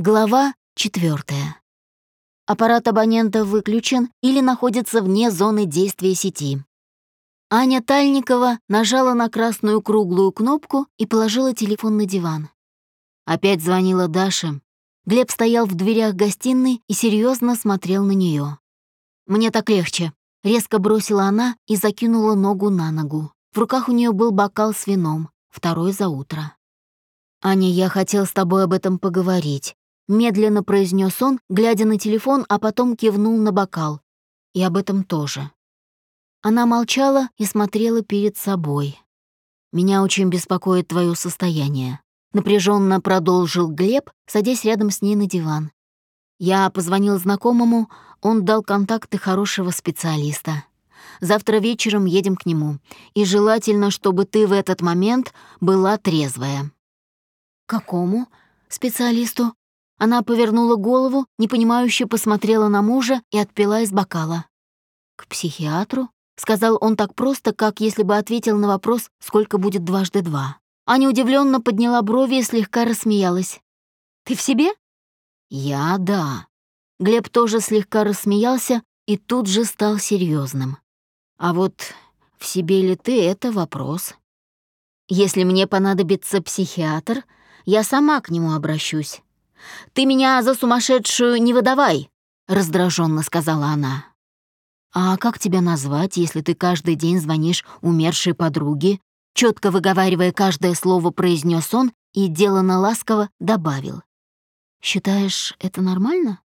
Глава четвертая. Аппарат абонента выключен или находится вне зоны действия сети. Аня Тальникова нажала на красную круглую кнопку и положила телефон на диван. Опять звонила Даша. Глеб стоял в дверях гостиной и серьезно смотрел на нее. «Мне так легче», — резко бросила она и закинула ногу на ногу. В руках у нее был бокал с вином, второй за утро. «Аня, я хотел с тобой об этом поговорить», Медленно произнес он, глядя на телефон, а потом кивнул на бокал. И об этом тоже. Она молчала и смотрела перед собой. «Меня очень беспокоит твое состояние», — напряженно продолжил Глеб, садясь рядом с ней на диван. «Я позвонил знакомому, он дал контакты хорошего специалиста. Завтра вечером едем к нему, и желательно, чтобы ты в этот момент была трезвая». «Какому специалисту?» Она повернула голову, непонимающе посмотрела на мужа и отпила из бокала. «К психиатру?» — сказал он так просто, как если бы ответил на вопрос, сколько будет дважды два. Аня удивленно подняла брови и слегка рассмеялась. «Ты в себе?» «Я — да». Глеб тоже слегка рассмеялся и тут же стал серьезным. «А вот в себе ли ты — это вопрос. Если мне понадобится психиатр, я сама к нему обращусь. «Ты меня за сумасшедшую не выдавай», — раздраженно сказала она. «А как тебя назвать, если ты каждый день звонишь умершей подруге?» Четко выговаривая каждое слово, произнес он и, делано ласково, добавил. «Считаешь, это нормально?»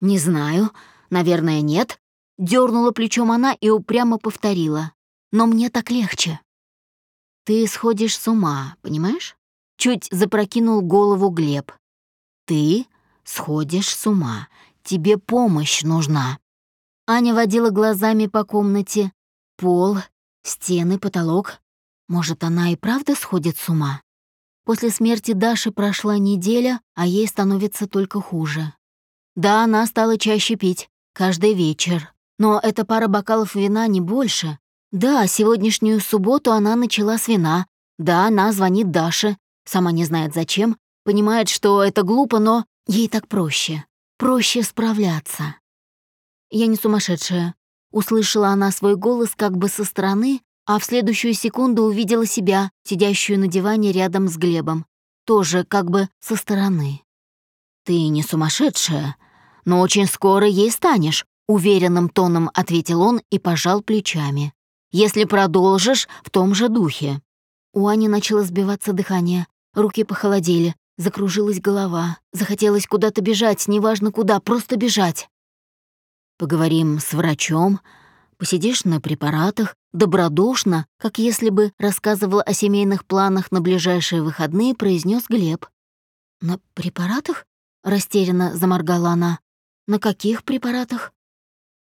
«Не знаю. Наверное, нет». Дернула плечом она и упрямо повторила. «Но мне так легче». «Ты сходишь с ума, понимаешь?» Чуть запрокинул голову Глеб. Ты сходишь с ума. Тебе помощь нужна. Аня водила глазами по комнате. Пол, стены, потолок. Может, она и правда сходит с ума? После смерти Даши прошла неделя, а ей становится только хуже. Да, она стала чаще пить, каждый вечер. Но эта пара бокалов вина не больше. Да, сегодняшнюю субботу она начала с вина. Да, она звонит Даше, сама не знает зачем, Понимает, что это глупо, но ей так проще. Проще справляться. «Я не сумасшедшая», — услышала она свой голос как бы со стороны, а в следующую секунду увидела себя, сидящую на диване рядом с Глебом, тоже как бы со стороны. «Ты не сумасшедшая, но очень скоро ей станешь», — уверенным тоном ответил он и пожал плечами. «Если продолжишь в том же духе». У Ани начало сбиваться дыхание, руки похолодели, Закружилась голова, захотелось куда-то бежать, неважно куда, просто бежать. Поговорим с врачом, посидишь на препаратах, добродушно, как если бы рассказывал о семейных планах на ближайшие выходные, произнес Глеб. «На препаратах?» — растерянно заморгала она. «На каких препаратах?»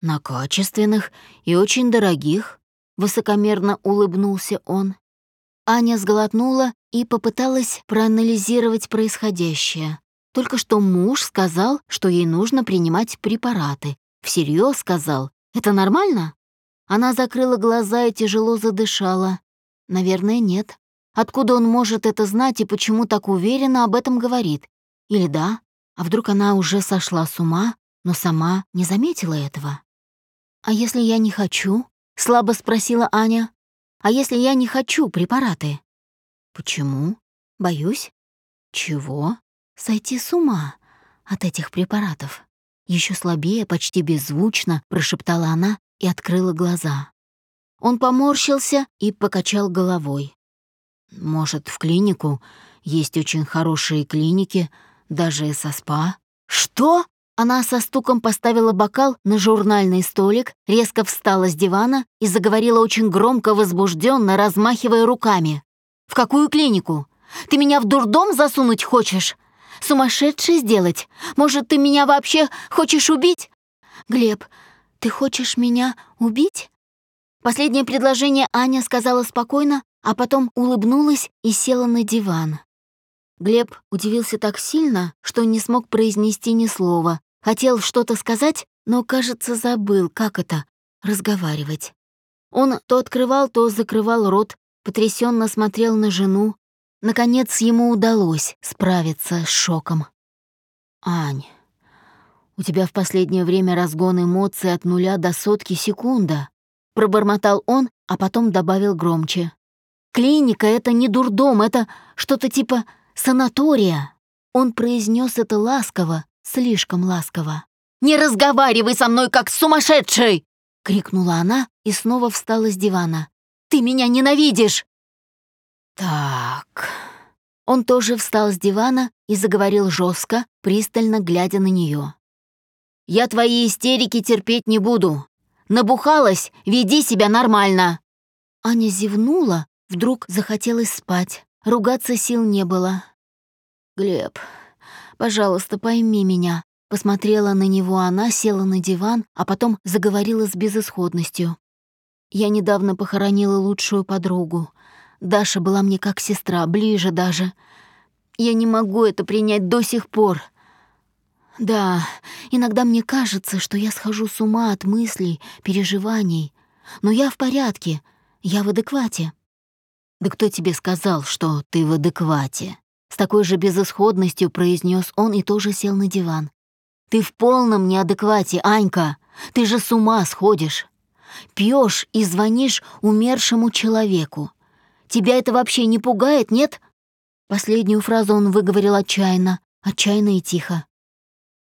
«На качественных и очень дорогих», — высокомерно улыбнулся он. Аня сглотнула и попыталась проанализировать происходящее. Только что муж сказал, что ей нужно принимать препараты. Всерьез сказал. Это нормально? Она закрыла глаза и тяжело задышала. Наверное, нет. Откуда он может это знать и почему так уверенно об этом говорит? Или да? А вдруг она уже сошла с ума, но сама не заметила этого? «А если я не хочу?» — слабо спросила Аня. «А если я не хочу препараты?» Почему? Боюсь. Чего? Сойти с ума от этих препаратов. Еще слабее, почти беззвучно прошептала она и открыла глаза. Он поморщился и покачал головой. Может, в клинику? Есть очень хорошие клиники, даже со спа. Что? Она со стуком поставила бокал на журнальный столик, резко встала с дивана и заговорила очень громко, возбужденно, размахивая руками. В какую клинику? Ты меня в дурдом засунуть хочешь? Сумасшедший сделать? Может, ты меня вообще хочешь убить? Глеб, ты хочешь меня убить? Последнее предложение Аня сказала спокойно, а потом улыбнулась и села на диван. Глеб удивился так сильно, что не смог произнести ни слова. Хотел что-то сказать, но, кажется, забыл, как это — разговаривать. Он то открывал, то закрывал рот, потрясенно смотрел на жену. Наконец ему удалось справиться с шоком. «Ань, у тебя в последнее время разгон эмоций от нуля до сотки секунда», пробормотал он, а потом добавил громче. «Клиника — это не дурдом, это что-то типа санатория». Он произнес это ласково, слишком ласково. «Не разговаривай со мной, как с сумасшедшей!» — крикнула она и снова встала с дивана. «Ты меня ненавидишь!» «Так...» Он тоже встал с дивана и заговорил жестко, пристально глядя на нее. «Я твои истерики терпеть не буду. Набухалась, веди себя нормально!» Аня зевнула, вдруг захотелось спать. Ругаться сил не было. «Глеб, пожалуйста, пойми меня». Посмотрела на него она, села на диван, а потом заговорила с безысходностью. «Я недавно похоронила лучшую подругу. Даша была мне как сестра, ближе даже. Я не могу это принять до сих пор. Да, иногда мне кажется, что я схожу с ума от мыслей, переживаний. Но я в порядке, я в адеквате. Да кто тебе сказал, что ты в адеквате? С такой же безысходностью произнес он и тоже сел на диван. Ты в полном неадеквате, Анька. Ты же с ума сходишь. Пьешь и звонишь умершему человеку. Тебя это вообще не пугает, нет?» Последнюю фразу он выговорил отчаянно, отчаянно и тихо.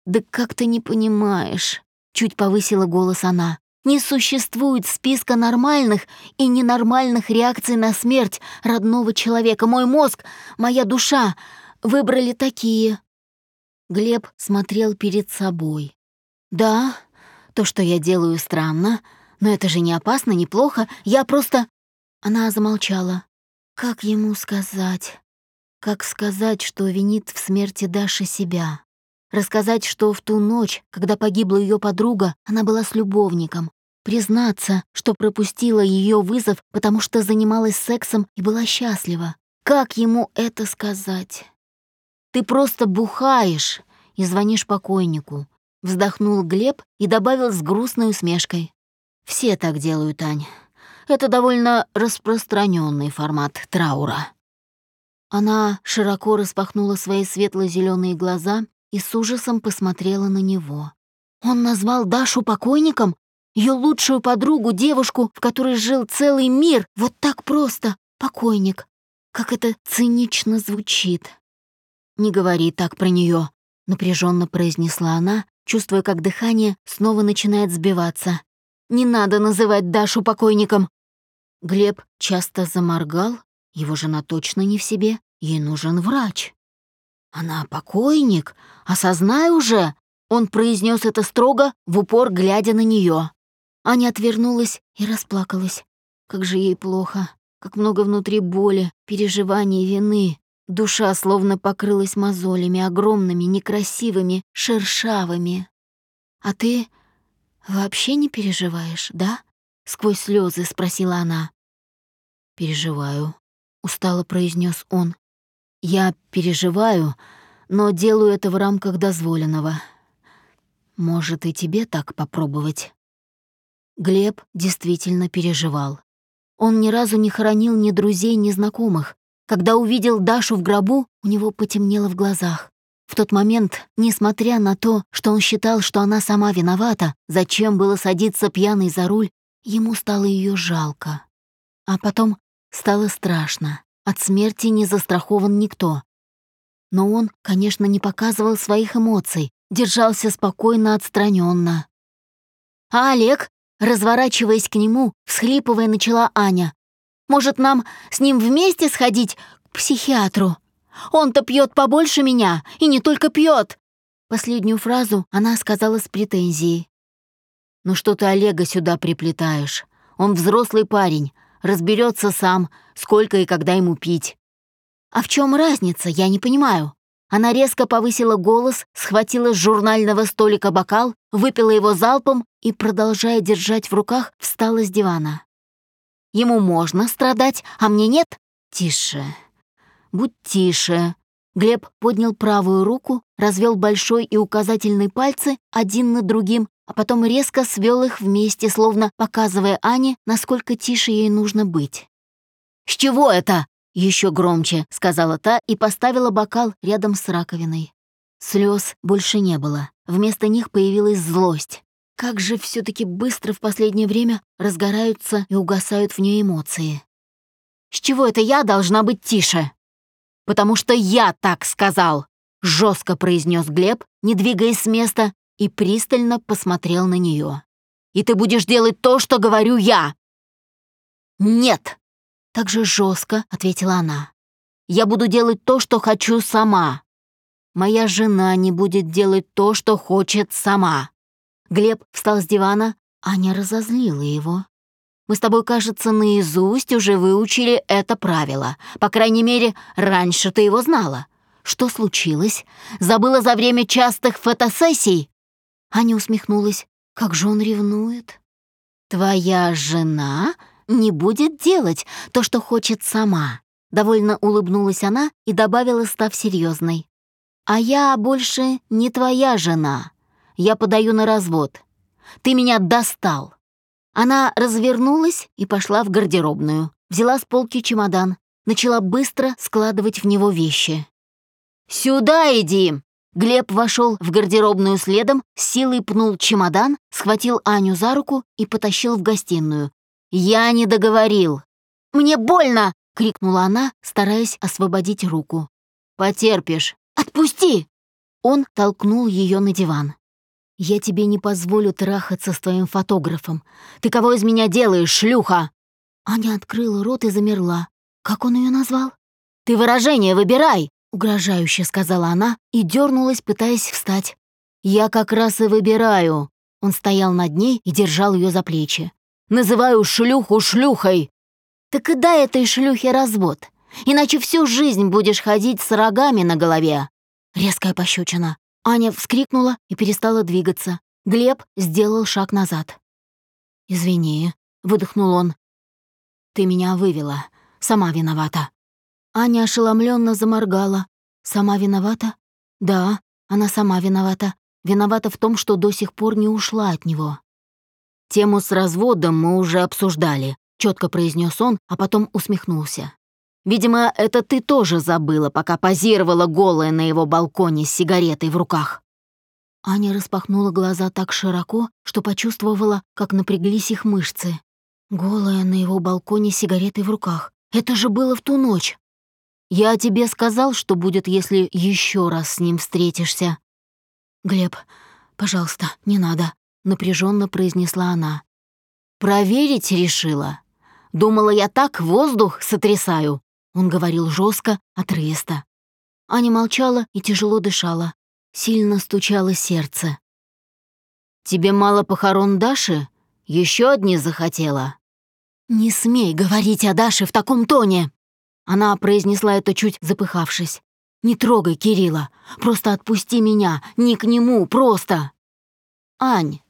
«Да как ты не понимаешь?» — чуть повысила голос она. «Не существует списка нормальных и ненормальных реакций на смерть родного человека. Мой мозг, моя душа выбрали такие». Глеб смотрел перед собой. «Да, то, что я делаю, странно, но это же не опасно, неплохо. Я просто...» Она замолчала. Как ему сказать? Как сказать, что винит в смерти Даши себя? Рассказать, что в ту ночь, когда погибла ее подруга, она была с любовником. Признаться, что пропустила ее вызов, потому что занималась сексом и была счастлива. Как ему это сказать? «Ты просто бухаешь и звонишь покойнику», — вздохнул Глеб и добавил с грустной усмешкой. «Все так делают, Ань. Это довольно распространенный формат траура. Она широко распахнула свои светло-зеленые глаза и с ужасом посмотрела на него. Он назвал Дашу покойником? Ее лучшую подругу, девушку, в которой жил целый мир, вот так просто, покойник. Как это цинично звучит. «Не говори так про нее, напряженно произнесла она, чувствуя, как дыхание снова начинает сбиваться. «Не надо называть Дашу покойником. Глеб часто заморгал, его жена точно не в себе, ей нужен врач. «Она покойник, осознай уже!» Он произнес это строго, в упор глядя на нее. Аня отвернулась и расплакалась. Как же ей плохо, как много внутри боли, переживаний, вины. Душа словно покрылась мозолями, огромными, некрасивыми, шершавыми. «А ты вообще не переживаешь, да?» сквозь слезы спросила она. Переживаю, устало произнес он. Я переживаю, но делаю это в рамках дозволенного. Может, и тебе так попробовать? Глеб действительно переживал. Он ни разу не хоронил ни друзей, ни знакомых. Когда увидел Дашу в гробу, у него потемнело в глазах. В тот момент, несмотря на то, что он считал, что она сама виновата, зачем было садиться пьяной за руль, Ему стало ее жалко. А потом стало страшно. От смерти не застрахован никто. Но он, конечно, не показывал своих эмоций, держался спокойно, отстраненно. «А Олег?» Разворачиваясь к нему, всхлипывая, начала Аня. «Может, нам с ним вместе сходить к психиатру? Он-то пьет побольше меня, и не только пьет. Последнюю фразу она сказала с претензией. «Ну что ты Олега сюда приплетаешь? Он взрослый парень, разберется сам, сколько и когда ему пить». «А в чем разница, я не понимаю». Она резко повысила голос, схватила с журнального столика бокал, выпила его залпом и, продолжая держать в руках, встала с дивана. «Ему можно страдать, а мне нет?» «Тише. Будь тише». Глеб поднял правую руку, развел большой и указательный пальцы один над другим а потом резко свел их вместе, словно показывая Ане, насколько тише ей нужно быть. «С чего это?» — еще громче, — сказала та и поставила бокал рядом с раковиной. Слез больше не было. Вместо них появилась злость. Как же все таки быстро в последнее время разгораются и угасают в ней эмоции. С чего это я должна быть тише? Потому что я так сказал, жестко произнес Глеб, не двигаясь с места, и пристально посмотрел на нее. И ты будешь делать то, что говорю я. Нет, так же жестко ответила она. Я буду делать то, что хочу сама. Моя жена не будет делать то, что хочет сама. Глеб встал с дивана, Аня разозлила его. Мы с тобой, кажется, наизусть уже выучили это правило. По крайней мере, раньше ты его знала. Что случилось? Забыла за время частых фотосессий?» Аня усмехнулась. «Как же он ревнует?» «Твоя жена не будет делать то, что хочет сама», Довольно улыбнулась она и добавила, став серьезной. «А я больше не твоя жена. Я подаю на развод. Ты меня достал». Она развернулась и пошла в гардеробную. Взяла с полки чемодан, начала быстро складывать в него вещи. «Сюда иди!» Глеб вошел в гардеробную следом, силой пнул чемодан, схватил Аню за руку и потащил в гостиную. «Я не договорил!» «Мне больно!» — крикнула она, стараясь освободить руку. «Потерпишь!» «Отпусти!» Он толкнул ее на диван. «Я тебе не позволю трахаться с твоим фотографом. Ты кого из меня делаешь, шлюха?» Аня открыла рот и замерла. Как он ее назвал? «Ты выражение выбирай!» — угрожающе сказала она и дернулась, пытаясь встать. «Я как раз и выбираю!» Он стоял над ней и держал ее за плечи. «Называю шлюху шлюхой!» «Так и дай этой шлюхе развод, иначе всю жизнь будешь ходить с рогами на голове!» Резкая пощечина. Аня вскрикнула и перестала двигаться. Глеб сделал шаг назад. «Извини», — выдохнул он. «Ты меня вывела. Сама виновата». Аня ошеломленно заморгала. «Сама виновата?» «Да, она сама виновата. Виновата в том, что до сих пор не ушла от него». «Тему с разводом мы уже обсуждали», — четко произнес он, а потом усмехнулся. Видимо, это ты тоже забыла, пока позировала голая на его балконе с сигаретой в руках». Аня распахнула глаза так широко, что почувствовала, как напряглись их мышцы. Голая на его балконе с сигаретой в руках. Это же было в ту ночь. «Я тебе сказал, что будет, если еще раз с ним встретишься». «Глеб, пожалуйста, не надо», — напряженно произнесла она. «Проверить решила. Думала, я так воздух сотрясаю. Он говорил жестко, отрывисто. Аня молчала и тяжело дышала. Сильно стучало сердце. «Тебе мало похорон Даши? Еще одни захотела?» «Не смей говорить о Даше в таком тоне!» Она произнесла это чуть запыхавшись. «Не трогай Кирилла, просто отпусти меня, не к нему, просто!» «Ань,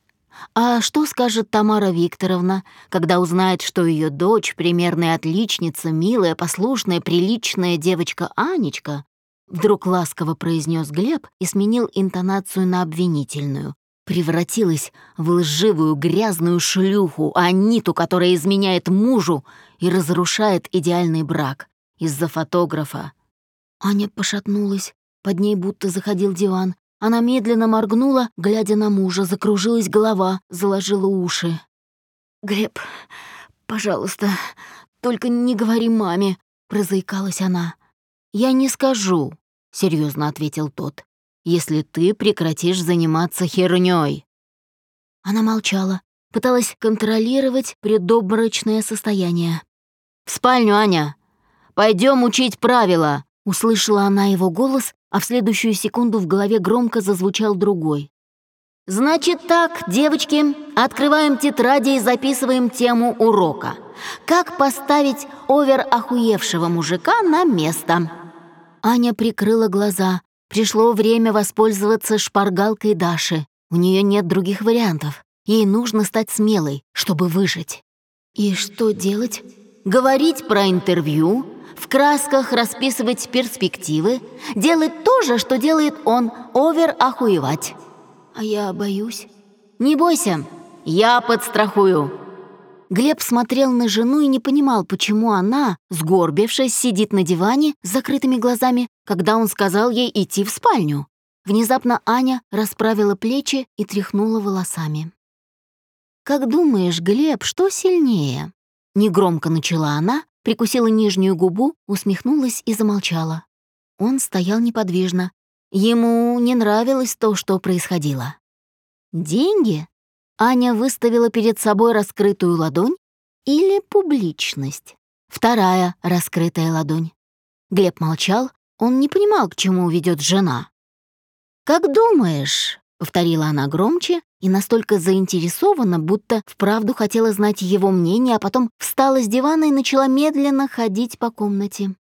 а что скажет Тамара Викторовна, когда узнает, что ее дочь, примерная отличница, милая, послушная, приличная девочка Анечка, вдруг ласково произнес Глеб и сменил интонацию на обвинительную, превратилась в лживую грязную шлюху, Аниту, которая изменяет мужу и разрушает идеальный брак из-за фотографа. Аня пошатнулась, под ней будто заходил диван, она медленно моргнула, глядя на мужа, закружилась голова, заложила уши. «Глеб, пожалуйста, только не говори маме», — прозаикалась она. «Я не скажу», — серьезно ответил тот, «если ты прекратишь заниматься хернёй». Она молчала, пыталась контролировать предобморочное состояние. «В спальню, Аня! Пойдем учить правила!» Услышала она его голос а в следующую секунду в голове громко зазвучал другой. «Значит так, девочки, открываем тетради и записываем тему урока. Как поставить овер охуевшего мужика на место?» Аня прикрыла глаза. Пришло время воспользоваться шпаргалкой Даши. У нее нет других вариантов. Ей нужно стать смелой, чтобы выжить. И что делать? Говорить про интервью, в красках расписывать перспективы, делать то же, что делает он, овер-охуевать. А я боюсь. Не бойся, я подстрахую. Глеб смотрел на жену и не понимал, почему она, сгорбившись, сидит на диване с закрытыми глазами, когда он сказал ей идти в спальню. Внезапно Аня расправила плечи и тряхнула волосами. «Как думаешь, Глеб, что сильнее?» Негромко начала она, прикусила нижнюю губу, усмехнулась и замолчала. Он стоял неподвижно. Ему не нравилось то, что происходило. «Деньги?» Аня выставила перед собой раскрытую ладонь или публичность? Вторая раскрытая ладонь. Глеб молчал, он не понимал, к чему ведет жена. «Как думаешь?» — повторила она громче и настолько заинтересованно, будто вправду хотела знать его мнение, а потом встала с дивана и начала медленно ходить по комнате.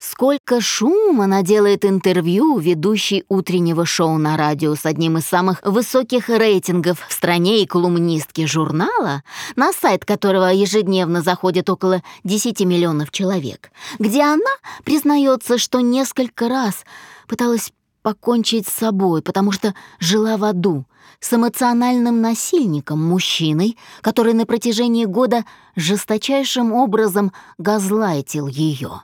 Сколько шума наделает интервью ведущей утреннего шоу на радио с одним из самых высоких рейтингов в стране и колумнистки журнала, на сайт которого ежедневно заходит около 10 миллионов человек, где она признается, что несколько раз пыталась покончить с собой, потому что жила в аду с эмоциональным насильником, мужчиной, который на протяжении года жесточайшим образом газлайтил ее.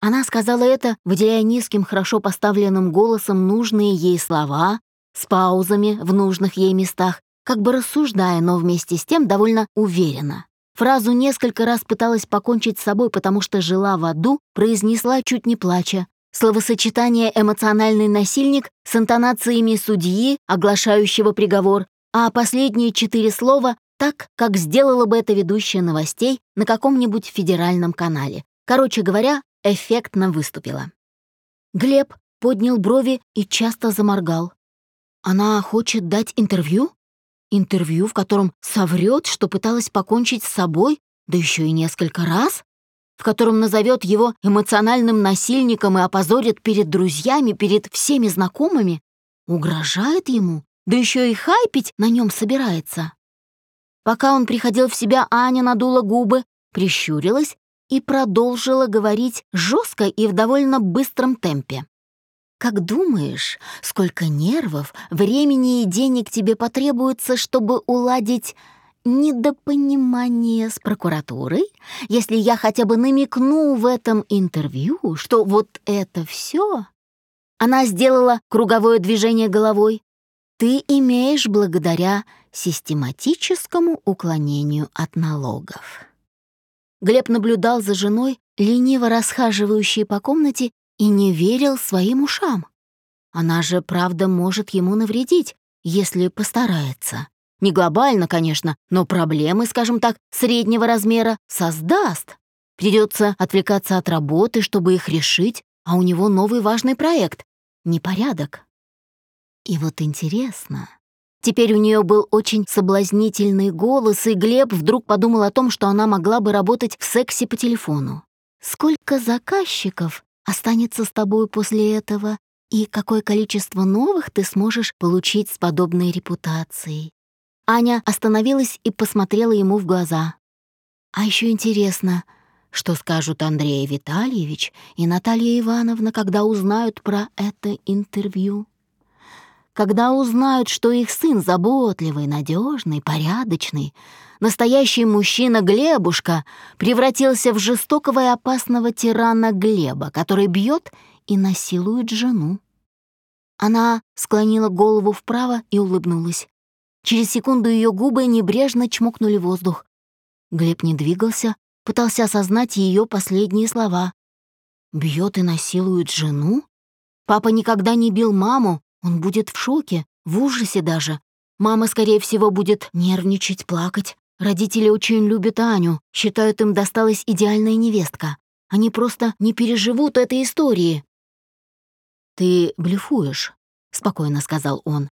Она сказала это, выделяя низким, хорошо поставленным голосом нужные ей слова, с паузами в нужных ей местах, как бы рассуждая, но вместе с тем довольно уверенно. Фразу несколько раз пыталась покончить с собой, потому что жила в аду, произнесла чуть не плача. Словосочетание «эмоциональный насильник» с интонациями судьи, оглашающего приговор, а последние четыре слова так, как сделала бы это ведущая новостей на каком-нибудь федеральном канале. Короче говоря, эффектно выступила. Глеб поднял брови и часто заморгал. Она хочет дать интервью? Интервью, в котором соврет, что пыталась покончить с собой, да еще и несколько раз? В котором назовет его эмоциональным насильником и опозорит перед друзьями, перед всеми знакомыми? Угрожает ему? Да еще и хайпить на нем собирается. Пока он приходил в себя, Аня надула губы, прищурилась и продолжила говорить жестко и в довольно быстром темпе. «Как думаешь, сколько нервов, времени и денег тебе потребуется, чтобы уладить недопонимание с прокуратурой, если я хотя бы намекну в этом интервью, что вот это все...» Она сделала круговое движение головой. «Ты имеешь благодаря систематическому уклонению от налогов». Глеб наблюдал за женой, лениво расхаживающей по комнате, и не верил своим ушам. Она же, правда, может ему навредить, если постарается. Не глобально, конечно, но проблемы, скажем так, среднего размера создаст. Придется отвлекаться от работы, чтобы их решить, а у него новый важный проект — непорядок. И вот интересно, Теперь у нее был очень соблазнительный голос, и Глеб вдруг подумал о том, что она могла бы работать в сексе по телефону. «Сколько заказчиков останется с тобой после этого, и какое количество новых ты сможешь получить с подобной репутацией?» Аня остановилась и посмотрела ему в глаза. «А еще интересно, что скажут Андрей Витальевич и Наталья Ивановна, когда узнают про это интервью?» когда узнают, что их сын заботливый, надежный, порядочный, настоящий мужчина Глебушка превратился в жестокого и опасного тирана Глеба, который бьет и насилует жену. Она склонила голову вправо и улыбнулась. Через секунду ее губы небрежно чмокнули воздух. Глеб не двигался, пытался осознать ее последние слова. «Бьет и насилует жену? Папа никогда не бил маму, он будет в шоке, в ужасе даже. Мама, скорее всего, будет нервничать, плакать. Родители очень любят Аню, считают, им досталась идеальная невестка. Они просто не переживут этой истории. «Ты блефуешь», — спокойно сказал он.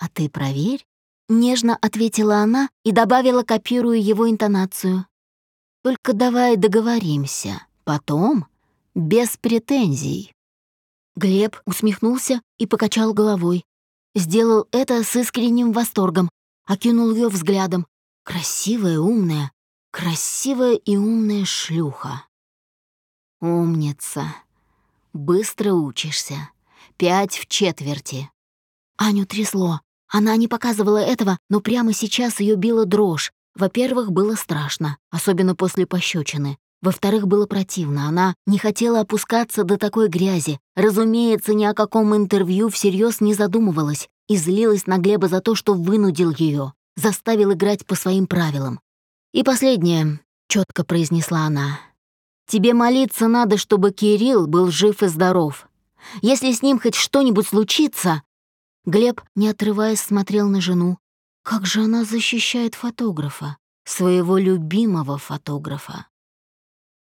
«А ты проверь», — нежно ответила она и добавила, копируя его интонацию. «Только давай договоримся. Потом без претензий». Глеб усмехнулся и покачал головой. Сделал это с искренним восторгом, окинул ее взглядом. Красивая, умная, красивая и умная шлюха. Умница. Быстро учишься. Пять в четверти. Аню трясло. Она не показывала этого, но прямо сейчас ее била дрожь. Во-первых, было страшно, особенно после пощечины. Во-вторых, было противно. Она не хотела опускаться до такой грязи. Разумеется, ни о каком интервью всерьез не задумывалась и злилась на Глеба за то, что вынудил ее, заставил играть по своим правилам. «И последнее», — четко произнесла она. «Тебе молиться надо, чтобы Кирилл был жив и здоров. Если с ним хоть что-нибудь случится...» Глеб, не отрываясь, смотрел на жену. Как же она защищает фотографа, своего любимого фотографа.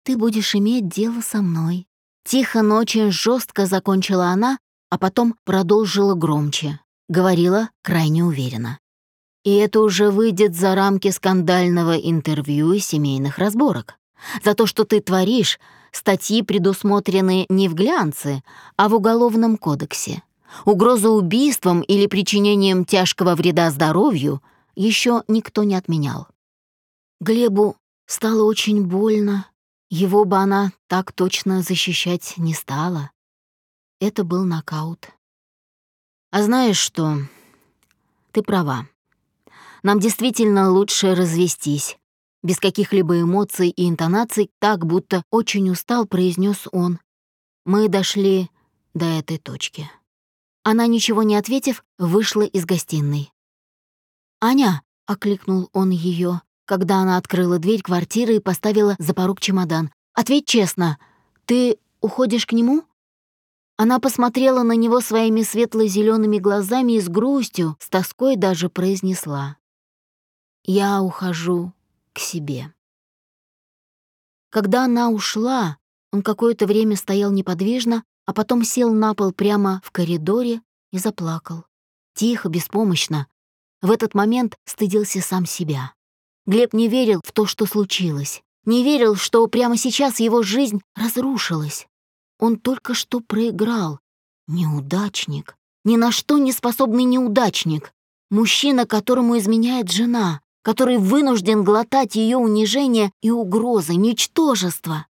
«Ты будешь иметь дело со мной». Тихо, но очень жестко закончила она, а потом продолжила громче. Говорила крайне уверенно. И это уже выйдет за рамки скандального интервью и семейных разборок. За то, что ты творишь, статьи предусмотрены не в глянце, а в Уголовном кодексе. Угроза убийством или причинением тяжкого вреда здоровью еще никто не отменял. Глебу стало очень больно, его бы она так точно защищать не стала. Это был нокаут. А знаешь что? Ты права. Нам действительно лучше развестись. Без каких-либо эмоций и интонаций, так будто очень устал, произнес он. Мы дошли до этой точки. Она, ничего не ответив, вышла из гостиной. «Аня!» — окликнул он ее когда она открыла дверь квартиры и поставила за порог чемодан. «Ответь честно, ты уходишь к нему?» Она посмотрела на него своими светло зелеными глазами и с грустью, с тоской даже произнесла. «Я ухожу к себе». Когда она ушла, он какое-то время стоял неподвижно, а потом сел на пол прямо в коридоре и заплакал. Тихо, беспомощно. В этот момент стыдился сам себя. Глеб не верил в то, что случилось. Не верил, что прямо сейчас его жизнь разрушилась. Он только что проиграл. Неудачник. Ни на что не способный неудачник. Мужчина, которому изменяет жена, который вынужден глотать ее унижение и угрозы, ничтожество.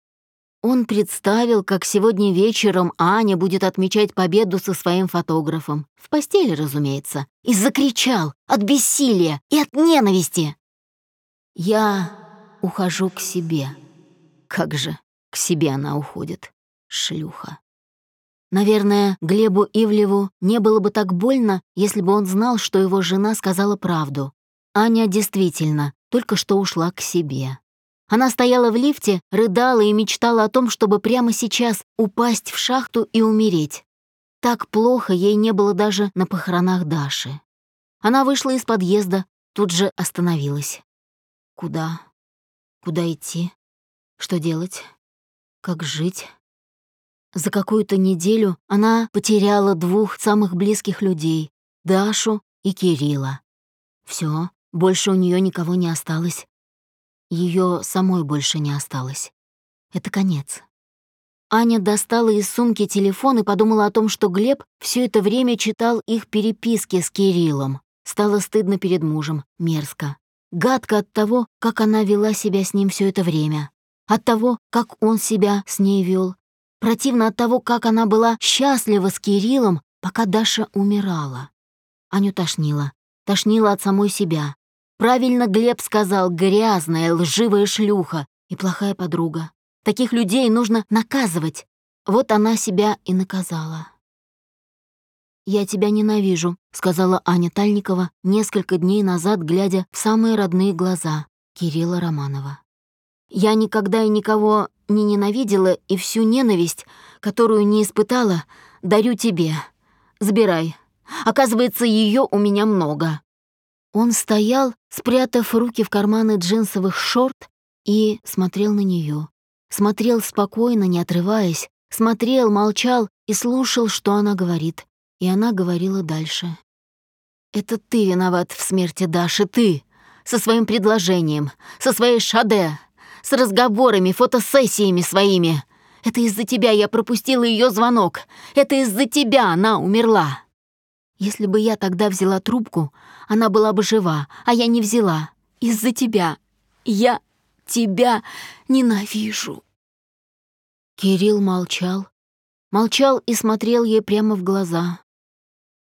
Он представил, как сегодня вечером Аня будет отмечать победу со своим фотографом. В постели, разумеется. И закричал от бессилия и от ненависти. Я ухожу к себе. Как же к себе она уходит, шлюха. Наверное, Глебу Ивлеву не было бы так больно, если бы он знал, что его жена сказала правду. Аня действительно только что ушла к себе. Она стояла в лифте, рыдала и мечтала о том, чтобы прямо сейчас упасть в шахту и умереть. Так плохо ей не было даже на похоронах Даши. Она вышла из подъезда, тут же остановилась. Куда? Куда идти? Что делать? Как жить? За какую-то неделю она потеряла двух самых близких людей — Дашу и Кирилла. Все, больше у нее никого не осталось. Ее самой больше не осталось. Это конец. Аня достала из сумки телефон и подумала о том, что Глеб все это время читал их переписки с Кириллом. Стало стыдно перед мужем, мерзко. Гадко от того, как она вела себя с ним все это время. От того, как он себя с ней вел. Противно от того, как она была счастлива с Кириллом, пока Даша умирала. Аню тошнило. Тошнило от самой себя. Правильно Глеб сказал, грязная, лживая шлюха и плохая подруга. Таких людей нужно наказывать. Вот она себя и наказала. «Я тебя ненавижу», — сказала Аня Тальникова несколько дней назад, глядя в самые родные глаза Кирилла Романова. «Я никогда и никого не ненавидела, и всю ненависть, которую не испытала, дарю тебе. Забирай. Оказывается, ее у меня много». Он стоял, спрятав руки в карманы джинсовых шорт, и смотрел на нее. Смотрел спокойно, не отрываясь, смотрел, молчал и слушал, что она говорит. И она говорила дальше. «Это ты виноват в смерти Даши, ты! Со своим предложением, со своей шаде, с разговорами, фотосессиями своими. Это из-за тебя я пропустила ее звонок. Это из-за тебя она умерла. Если бы я тогда взяла трубку, она была бы жива, а я не взяла. Из-за тебя. Я тебя ненавижу». Кирилл молчал. Молчал и смотрел ей прямо в глаза.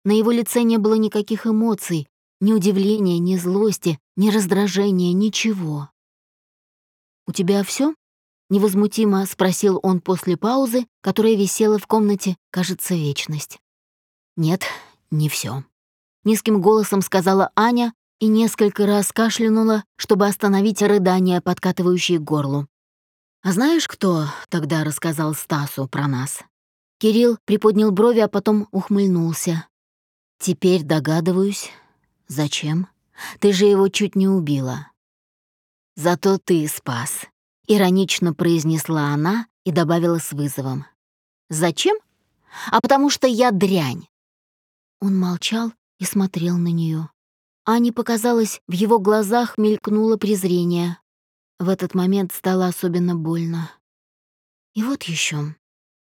На его лице не было никаких эмоций, ни удивления, ни злости, ни раздражения, ничего. «У тебя все? невозмутимо спросил он после паузы, которая висела в комнате, кажется, вечность. «Нет, не все. Низким голосом сказала Аня и несколько раз кашлянула, чтобы остановить рыдания, подкатывающие к горлу. «А знаешь, кто тогда рассказал Стасу про нас?» Кирилл приподнял брови, а потом ухмыльнулся. «Теперь догадываюсь. Зачем? Ты же его чуть не убила». «Зато ты спас», — иронично произнесла она и добавила с вызовом. «Зачем? А потому что я дрянь». Он молчал и смотрел на нее. Ане показалось, в его глазах мелькнуло презрение. В этот момент стало особенно больно. И вот еще.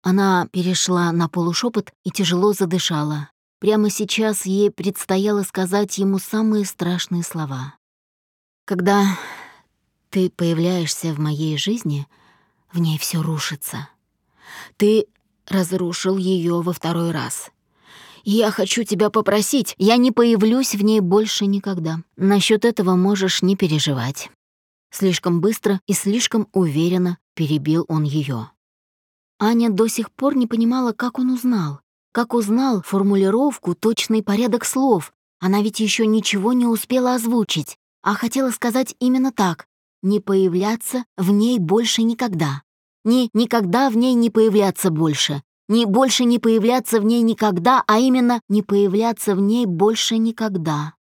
Она перешла на полушепот и тяжело задышала. Прямо сейчас ей предстояло сказать ему самые страшные слова. «Когда ты появляешься в моей жизни, в ней все рушится. Ты разрушил ее во второй раз. Я хочу тебя попросить, я не появлюсь в ней больше никогда. Насчет этого можешь не переживать». Слишком быстро и слишком уверенно перебил он ее. Аня до сих пор не понимала, как он узнал. Как узнал формулировку, точный порядок слов. Она ведь еще ничего не успела озвучить, а хотела сказать именно так. Не появляться в ней больше никогда. Не никогда в ней не появляться больше. Не больше не появляться в ней никогда, а именно не появляться в ней больше никогда.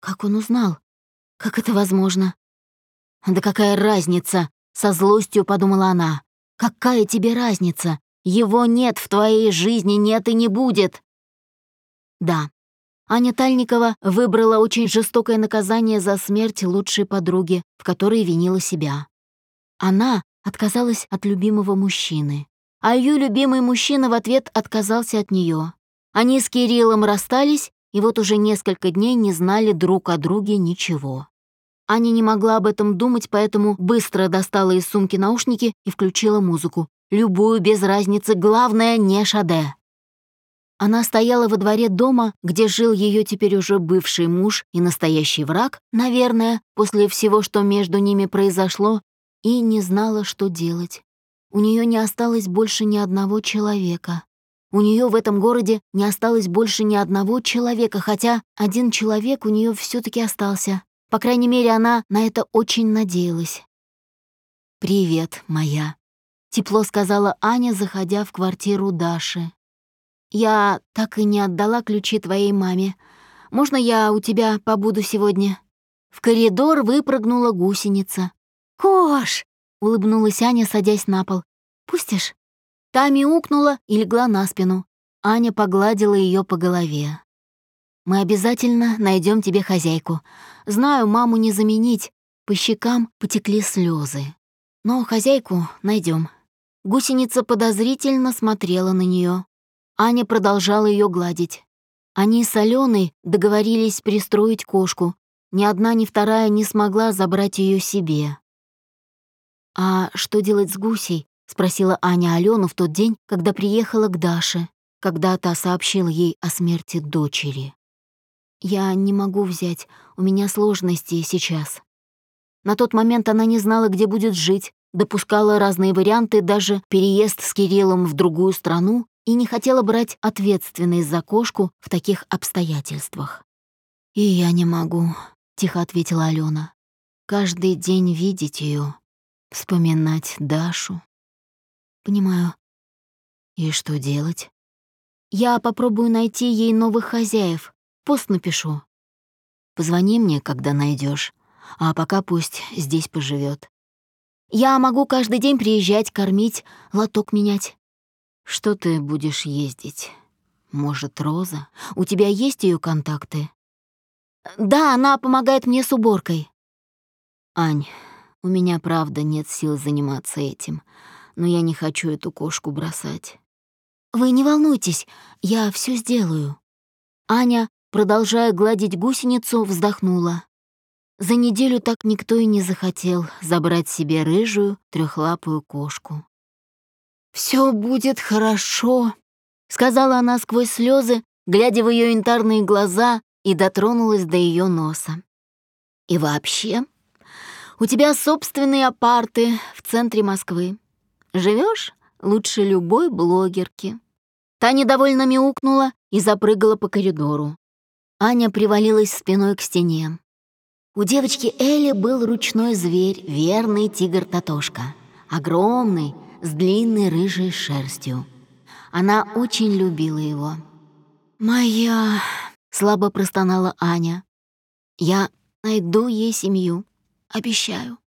Как он узнал? Как это возможно? Да какая разница? Со злостью подумала она. Какая тебе разница? Его нет в твоей жизни, нет и не будет. Да, Аня Тальникова выбрала очень жестокое наказание за смерть лучшей подруги, в которой винила себя. Она отказалась от любимого мужчины, а ее любимый мужчина в ответ отказался от нее. Они с Кириллом расстались и вот уже несколько дней не знали друг о друге ничего. Аня не могла об этом думать, поэтому быстро достала из сумки наушники и включила музыку. Любую, без разницы, главное, не шаде. Она стояла во дворе дома, где жил ее теперь уже бывший муж и настоящий враг, наверное, после всего, что между ними произошло, и не знала, что делать. У нее не осталось больше ни одного человека. У нее в этом городе не осталось больше ни одного человека, хотя один человек у нее все таки остался. По крайней мере, она на это очень надеялась. «Привет, моя», — тепло сказала Аня, заходя в квартиру Даши. «Я так и не отдала ключи твоей маме. Можно я у тебя побуду сегодня?» В коридор выпрыгнула гусеница. «Кош!» — улыбнулась Аня, садясь на пол. «Пустишь?» Та мяукнула и легла на спину. Аня погладила ее по голове. Мы обязательно найдем тебе хозяйку. Знаю, маму не заменить. По щекам потекли слезы. Но хозяйку найдем. Гусеница подозрительно смотрела на нее. Аня продолжала ее гладить. Они с Аленой договорились пристроить кошку. Ни одна, ни вторая не смогла забрать ее себе. «А что делать с гусей?» — спросила Аня Алену в тот день, когда приехала к Даше, когда та сообщила ей о смерти дочери. «Я не могу взять, у меня сложности сейчас». На тот момент она не знала, где будет жить, допускала разные варианты, даже переезд с Кириллом в другую страну и не хотела брать ответственность за кошку в таких обстоятельствах. «И я не могу», — тихо ответила Алена. «Каждый день видеть ее, вспоминать Дашу». «Понимаю. И что делать?» «Я попробую найти ей новых хозяев, Пост напишу. Позвони мне, когда найдешь, а пока пусть здесь поживет. Я могу каждый день приезжать, кормить, лоток менять. Что ты будешь ездить? Может, Роза? У тебя есть ее контакты? Да, она помогает мне с уборкой. Ань, у меня правда нет сил заниматься этим, но я не хочу эту кошку бросать. Вы не волнуйтесь, я все сделаю. Аня продолжая гладить гусеницу, вздохнула. За неделю так никто и не захотел забрать себе рыжую трехлапую кошку. Все будет хорошо», — сказала она сквозь слезы, глядя в ее янтарные глаза и дотронулась до ее носа. «И вообще, У тебя собственные апарты в центре Москвы. Живешь лучше любой блогерки». Таня довольно мяукнула и запрыгала по коридору. Аня привалилась спиной к стене. У девочки Эли был ручной зверь, верный тигр-татошка. Огромный, с длинной рыжей шерстью. Она очень любила его. «Моя...» — слабо простонала Аня. «Я найду ей семью, обещаю».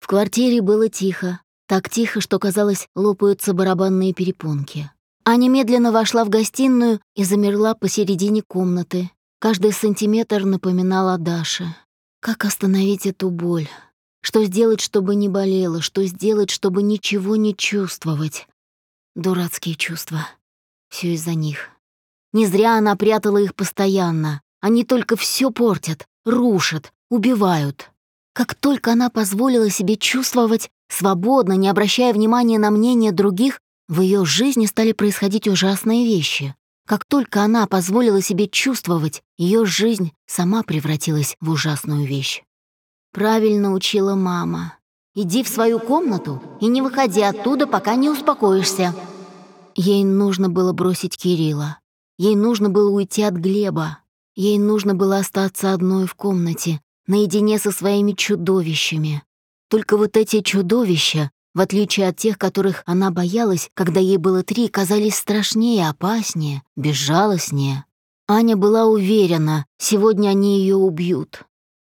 В квартире было тихо, так тихо, что, казалось, лопаются барабанные перепонки. Аня медленно вошла в гостиную и замерла посередине комнаты. Каждый сантиметр напоминал о Даше. Как остановить эту боль? Что сделать, чтобы не болело? Что сделать, чтобы ничего не чувствовать? Дурацкие чувства. Все из-за них. Не зря она прятала их постоянно. Они только все портят, рушат, убивают. Как только она позволила себе чувствовать свободно, не обращая внимания на мнение других, в ее жизни стали происходить ужасные вещи. Как только она позволила себе чувствовать, ее жизнь сама превратилась в ужасную вещь. Правильно учила мама. Иди в свою комнату и не выходи оттуда, пока не успокоишься. Ей нужно было бросить Кирилла. Ей нужно было уйти от Глеба. Ей нужно было остаться одной в комнате, наедине со своими чудовищами. Только вот эти чудовища, в отличие от тех, которых она боялась, когда ей было три, казались страшнее, опаснее, безжалостнее. Аня была уверена, сегодня они ее убьют.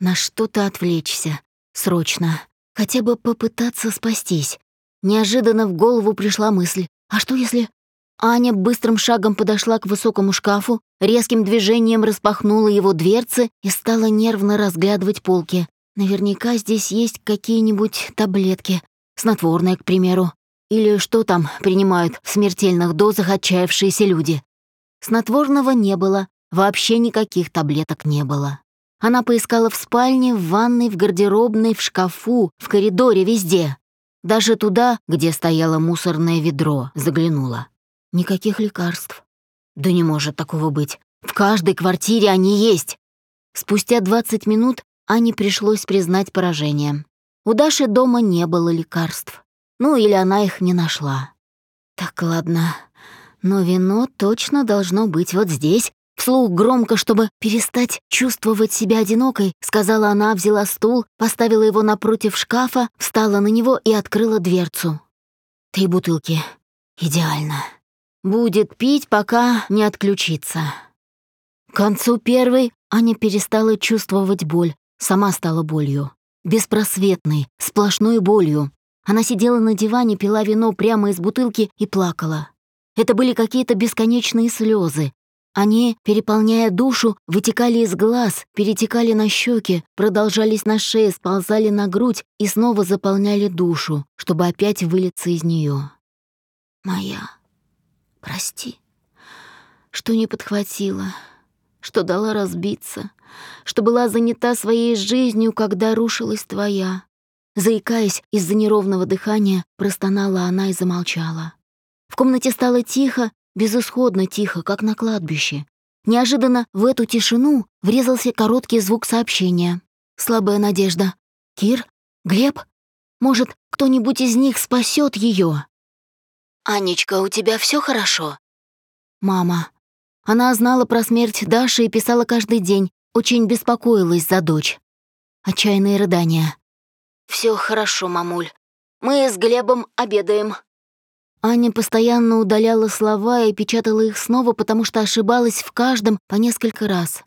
На что-то отвлечься. Срочно. Хотя бы попытаться спастись. Неожиданно в голову пришла мысль. А что если... Аня быстрым шагом подошла к высокому шкафу, резким движением распахнула его дверцы и стала нервно разглядывать полки. Наверняка здесь есть какие-нибудь таблетки. Снотворное, к примеру. Или что там принимают в смертельных дозах отчаявшиеся люди. Снотворного не было, вообще никаких таблеток не было. Она поискала в спальне, в ванной, в гардеробной, в шкафу, в коридоре, везде. Даже туда, где стояло мусорное ведро, заглянула. Никаких лекарств. Да не может такого быть. В каждой квартире они есть. Спустя 20 минут Ане пришлось признать поражение. У Даши дома не было лекарств. Ну, или она их не нашла. Так, ладно. Но вино точно должно быть вот здесь, Вслух громко, чтобы перестать чувствовать себя одинокой, сказала она, взяла стул, поставила его напротив шкафа, встала на него и открыла дверцу. Три бутылки. Идеально. Будет пить, пока не отключится. К концу первой Аня перестала чувствовать боль, сама стала болью. Беспросветной, сплошной болью. Она сидела на диване, пила вино прямо из бутылки и плакала. Это были какие-то бесконечные слезы, они, переполняя душу, вытекали из глаз, перетекали на щеки, продолжались на шее, сползали на грудь и снова заполняли душу, чтобы опять вылиться из нее. «Моя, прости, что не подхватила, что дала разбиться, что была занята своей жизнью, когда рушилась твоя». Заикаясь из-за неровного дыхания, простонала она и замолчала. В комнате стало тихо, безысходно тихо, как на кладбище. Неожиданно в эту тишину врезался короткий звук сообщения. Слабая надежда. «Кир? Глеб? Может, кто-нибудь из них спасет ее? «Анечка, у тебя все хорошо?» «Мама». Она знала про смерть Даши и писала каждый день, очень беспокоилась за дочь. Отчаянные рыдания. Все хорошо, мамуль. Мы с Глебом обедаем. Аня постоянно удаляла слова и печатала их снова, потому что ошибалась в каждом по несколько раз.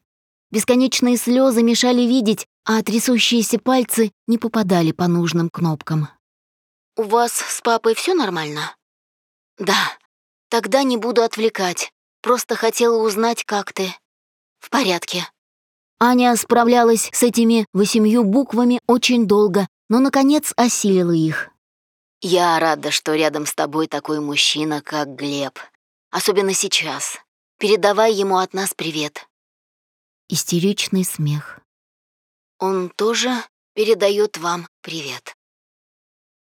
Бесконечные слезы мешали видеть, а трясущиеся пальцы не попадали по нужным кнопкам. «У вас с папой все нормально?» «Да. Тогда не буду отвлекать. Просто хотела узнать, как ты». «В порядке». Аня справлялась с этими восемью буквами очень долго, но, наконец, осилила их. Я рада, что рядом с тобой такой мужчина, как Глеб. Особенно сейчас. Передавай ему от нас привет. Истеричный смех. Он тоже передает вам привет.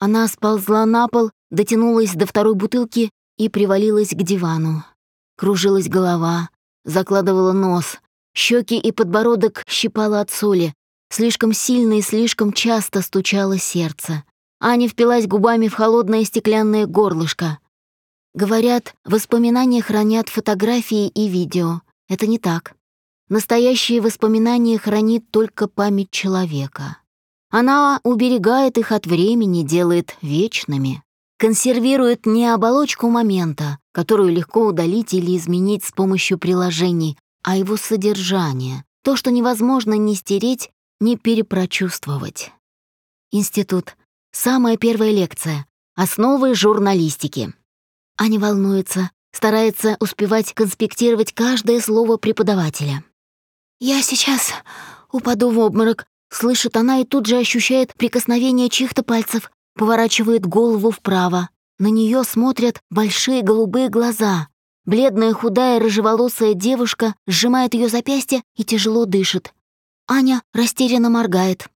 Она сползла на пол, дотянулась до второй бутылки и привалилась к дивану. Кружилась голова, закладывала нос, щеки и подбородок щипала от соли. Слишком сильно и слишком часто стучало сердце. Аня впилась губами в холодное стеклянное горлышко. Говорят, воспоминания хранят фотографии и видео. Это не так. Настоящие воспоминания хранит только память человека. Она уберегает их от времени, делает вечными. Консервирует не оболочку момента, которую легко удалить или изменить с помощью приложений, а его содержание, то, что невозможно ни стереть, ни перепрочувствовать. Институт. Самая первая лекция. Основы журналистики. Аня волнуется, старается успевать конспектировать каждое слово преподавателя. «Я сейчас упаду в обморок», — слышит она и тут же ощущает прикосновение чьих-то пальцев, поворачивает голову вправо. На нее смотрят большие голубые глаза. Бледная, худая, рыжеволосая девушка сжимает ее запястье и тяжело дышит. Аня растерянно моргает.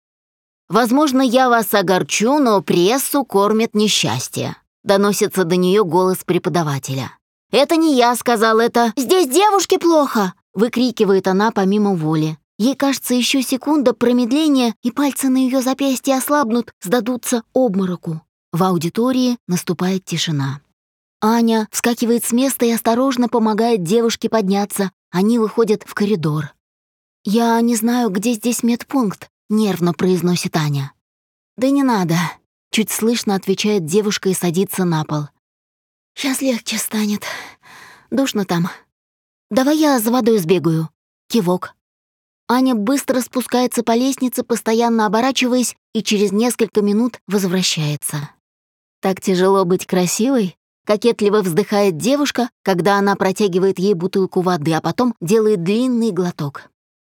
«Возможно, я вас огорчу, но прессу кормит несчастье», — доносится до нее голос преподавателя. «Это не я сказал это. Здесь девушке плохо!» — выкрикивает она помимо воли. Ей кажется, еще секунда промедления, и пальцы на ее запястье ослабнут, сдадутся обмороку. В аудитории наступает тишина. Аня вскакивает с места и осторожно помогает девушке подняться. Они выходят в коридор. «Я не знаю, где здесь медпункт», — нервно произносит Аня. «Да не надо», — чуть слышно отвечает девушка и садится на пол. «Сейчас легче станет. Душно там. Давай я за водой сбегаю». Кивок. Аня быстро спускается по лестнице, постоянно оборачиваясь, и через несколько минут возвращается. «Так тяжело быть красивой?» — кокетливо вздыхает девушка, когда она протягивает ей бутылку воды, а потом делает длинный глоток.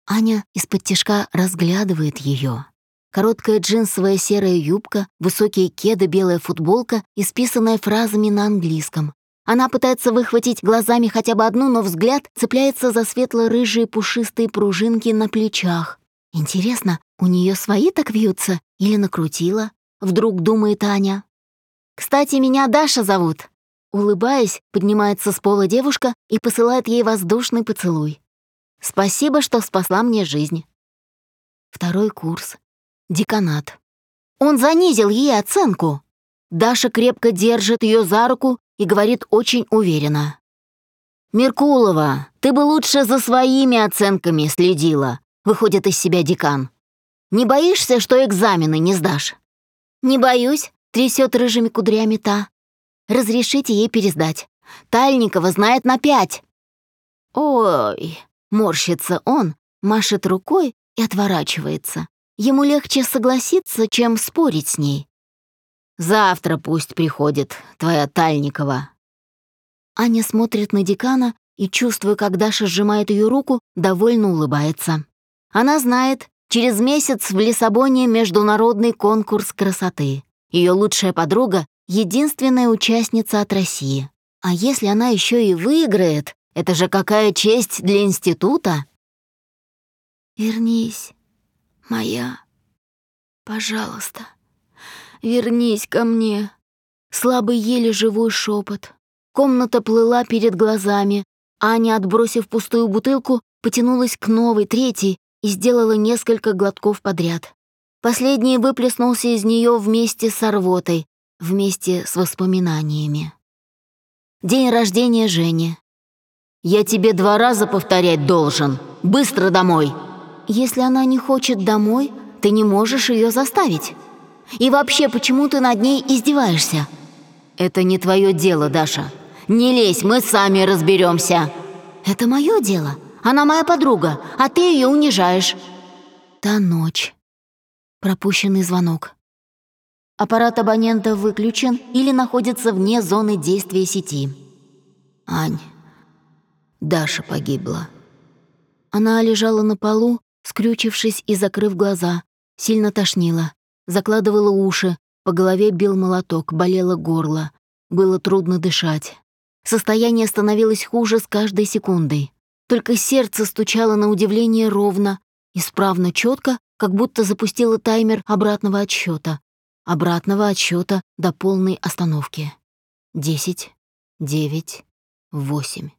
Аня из-под тишка разглядывает ее. Короткая джинсовая серая юбка, высокие кеды, белая футболка, исписанная фразами на английском. Она пытается выхватить глазами хотя бы одну, но взгляд цепляется за светло-рыжие пушистые пружинки на плечах. Интересно, у нее свои так вьются или накрутила? Вдруг думает Аня. «Кстати, меня Даша зовут». Улыбаясь, поднимается с пола девушка и посылает ей воздушный поцелуй. «Спасибо, что спасла мне жизнь». Второй курс. Деканат. Он занизил ей оценку. Даша крепко держит ее за руку и говорит очень уверенно. «Меркулова, ты бы лучше за своими оценками следила», — выходит из себя декан. «Не боишься, что экзамены не сдашь?» «Не боюсь», — трясет рыжими кудрями та. «Разрешите ей пересдать. Тальникова знает на пять». «Ой», — морщится он, машет рукой и отворачивается. Ему легче согласиться, чем спорить с ней. Завтра пусть приходит твоя Тальникова». Аня смотрит на декана и, чувствуя, как Даша сжимает ее руку, довольно улыбается. Она знает, через месяц в Лиссабоне международный конкурс красоты. Ее лучшая подруга — единственная участница от России. А если она еще и выиграет, это же какая честь для института! «Вернись, моя, пожалуйста», вернись ко мне!» Слабый еле живой шепот. Комната плыла перед глазами. Аня, отбросив пустую бутылку, потянулась к новой, третьей, и сделала несколько глотков подряд. Последний выплеснулся из нее вместе с рвотой, вместе с воспоминаниями. День рождения Жени. «Я тебе два раза повторять должен. Быстро домой!» «Если она не хочет домой, ты не можешь ее заставить». И вообще, почему ты над ней издеваешься?» «Это не твое дело, Даша. Не лезь, мы сами разберемся. «Это мое дело. Она моя подруга, а ты ее унижаешь». Та ночь. Пропущенный звонок. Аппарат абонента выключен или находится вне зоны действия сети. «Ань, Даша погибла». Она лежала на полу, скрючившись и закрыв глаза. Сильно тошнила закладывала уши, по голове бил молоток, болело горло. Было трудно дышать. Состояние становилось хуже с каждой секундой. Только сердце стучало на удивление ровно, исправно, четко, как будто запустило таймер обратного отсчета. Обратного отсчета до полной остановки. Десять, девять, восемь.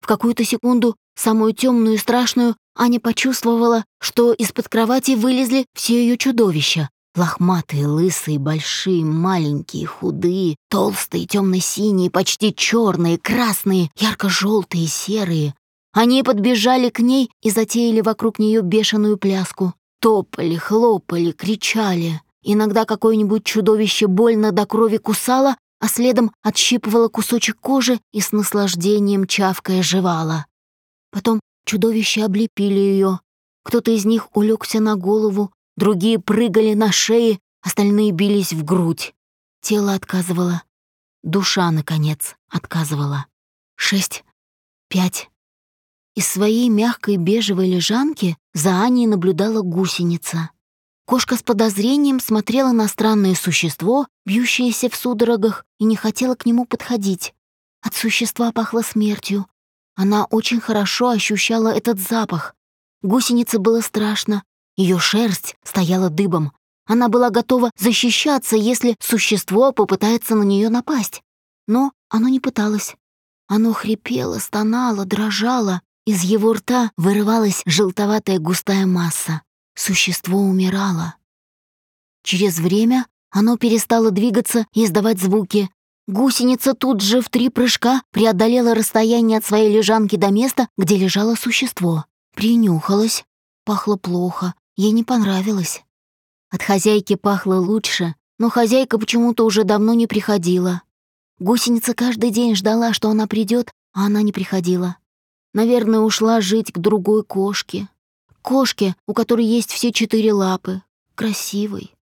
В какую-то секунду, самую темную и страшную, Аня почувствовала, что из-под кровати вылезли все ее чудовища. Лохматые, лысые, большие, маленькие, худые, толстые, темно-синие, почти черные, красные, ярко-желтые, серые. Они подбежали к ней и затеяли вокруг нее бешеную пляску. Топали, хлопали, кричали. Иногда какое-нибудь чудовище больно до крови кусало, а следом отщипывало кусочек кожи и с наслаждением чавкая жевало. Потом чудовища облепили ее. Кто-то из них улегся на голову, другие прыгали на шее, остальные бились в грудь. Тело отказывало. Душа, наконец, отказывала. Шесть, пять. Из своей мягкой бежевой лежанки за Аней наблюдала гусеница. Кошка с подозрением смотрела на странное существо, бьющееся в судорогах, и не хотела к нему подходить. От существа пахло смертью. Она очень хорошо ощущала этот запах. Гусенице было страшно. Ее шерсть стояла дыбом. Она была готова защищаться, если существо попытается на нее напасть. Но оно не пыталось. Оно хрипело, стонало, дрожало. Из его рта вырывалась желтоватая густая масса. Существо умирало. Через время оно перестало двигаться и издавать звуки. Гусеница тут же в три прыжка преодолела расстояние от своей лежанки до места, где лежало существо. Принюхалась. Пахло плохо. Ей не понравилось. От хозяйки пахло лучше, но хозяйка почему-то уже давно не приходила. Гусеница каждый день ждала, что она придет, а она не приходила. Наверное, ушла жить к другой кошке. Кошке, у которой есть все четыре лапы. Красивой.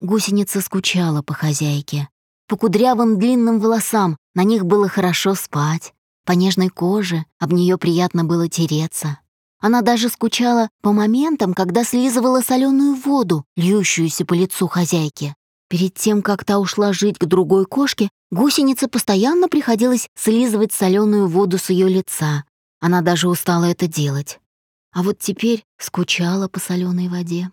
Гусеница скучала по хозяйке. По кудрявым длинным волосам на них было хорошо спать. По нежной коже об нее приятно было тереться. Она даже скучала по моментам, когда слизывала соленую воду, льющуюся по лицу хозяйки. Перед тем, как та ушла жить к другой кошке, гусенице постоянно приходилось слизывать соленую воду с ее лица. Она даже устала это делать а вот теперь скучала по соленой воде.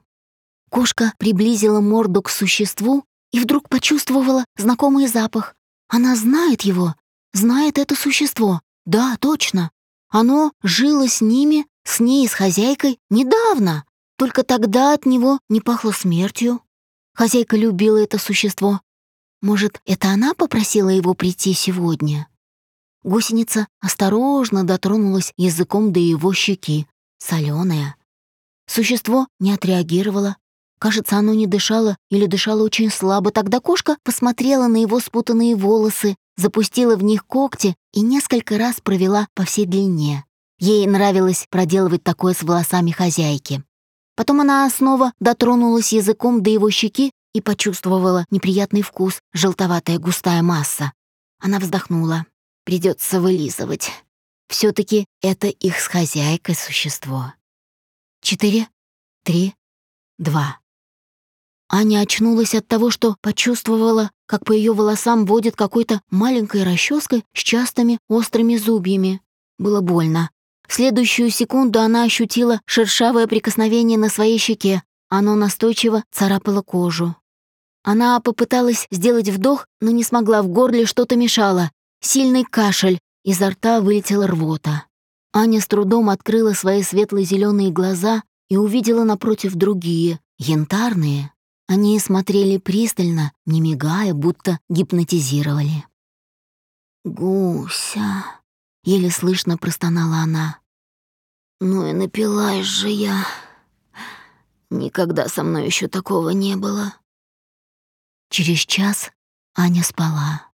Кошка приблизила морду к существу и вдруг почувствовала знакомый запах. Она знает его, знает это существо. Да, точно. Оно жило с ними, с ней и с хозяйкой недавно. Только тогда от него не пахло смертью. Хозяйка любила это существо. Может, это она попросила его прийти сегодня? Гусеница осторожно дотронулась языком до его щеки, соленая. Существо не отреагировало. Кажется, оно не дышало или дышало очень слабо. Тогда кошка посмотрела на его спутанные волосы, запустила в них когти и несколько раз провела по всей длине. Ей нравилось проделывать такое с волосами хозяйки. Потом она снова дотронулась языком до его щеки и почувствовала неприятный вкус, желтоватая густая масса. Она вздохнула. Придется вылизывать все таки это их с хозяйкой существо. Четыре, три, два. Аня очнулась от того, что почувствовала, как по ее волосам водит какой-то маленькой расческой с частыми острыми зубьями. Было больно. В следующую секунду она ощутила шершавое прикосновение на своей щеке. Оно настойчиво царапало кожу. Она попыталась сделать вдох, но не смогла, в горле что-то мешало. Сильный кашель, Изо рта вылетела рвота. Аня с трудом открыла свои светло-зеленые глаза и увидела напротив другие, янтарные. Они смотрели пристально, не мигая, будто гипнотизировали. «Гуся!» — еле слышно простонала она. «Ну и напилась же я. Никогда со мной еще такого не было». Через час Аня спала.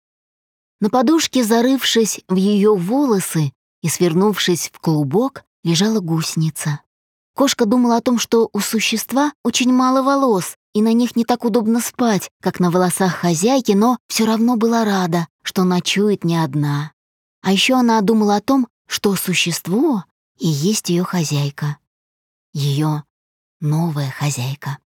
На подушке, зарывшись в ее волосы и свернувшись в клубок, лежала гусеница. Кошка думала о том, что у существа очень мало волос, и на них не так удобно спать, как на волосах хозяйки, но все равно была рада, что ночует не одна. А еще она думала о том, что существо и есть ее хозяйка. Ее новая хозяйка.